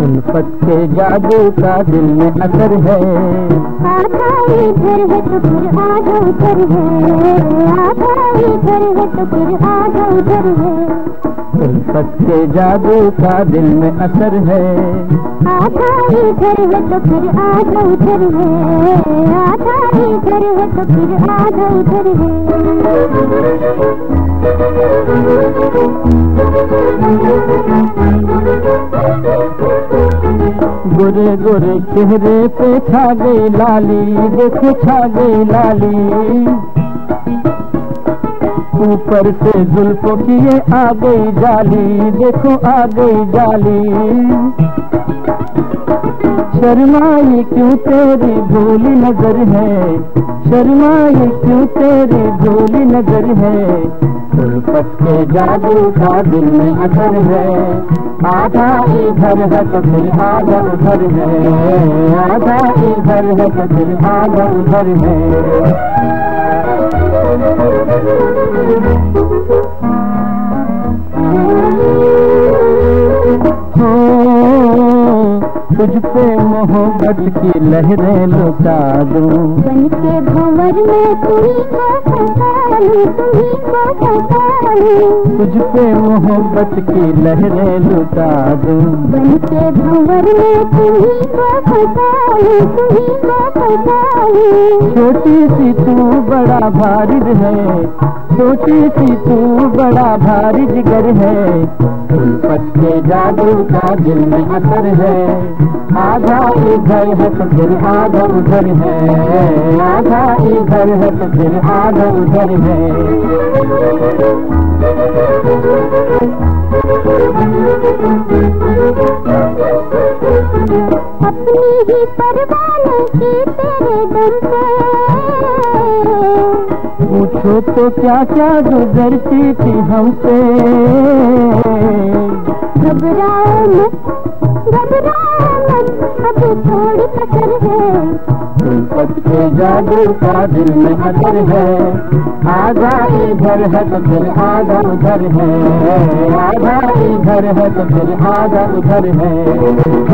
उल्फत के जादू का दिल में असर है। आधा इधर है तो फिर आधा उधर है। आधा इधर है तो फिर आधा उधर है। उल्फत के जादू का दिल में असर है। आधा इधर है तो फिर आधा उधर है। आधा इधर है तो फिर आधा उधर गोरे गोरे चेहरे पे छा गई लाली देखो छा गई लाली। ऊपर से जुल्फों की ये आ गई जाली, देखो आ गई जाली। शर्माई क्यों तेरी भोली नज़र है? शर्माई क्यों तेरी भोली नज़र है? के जादू का दिल में असर है। आधा इधर है तो फिर आधा उधर है। आधा इधर है तो फिर आधा उधर हो। तुझ पे मोहब्बत की लहरें लुटा दूँ। बन के भंवर में तुम्ही को तुम्ही को तुझ पे मोहब्बत की लहरें लुटा दूँ। बन के भंवर में तुम्ही को तुम्ही को छोटी सी तू बड़ा भारी है। छोटी सी तू बड़ा भारी जिगर है। उल्फत के जादू का दिल में असर है। आधा इधर है तो फिर आधा उधर है। आधा इधर है तो फिर आधा उधर है। अपनी ही परवाने की पूछो तो क्या क्या गुजरती थी हमसे? घबराओ मत घबराओ मत अभी थोड़ी कसर है। उल्फत के जादू का दिल में असर है। आधा इधर है तो फिर आधा उधर है। आधा इधर है तो फिर आधा उधर है।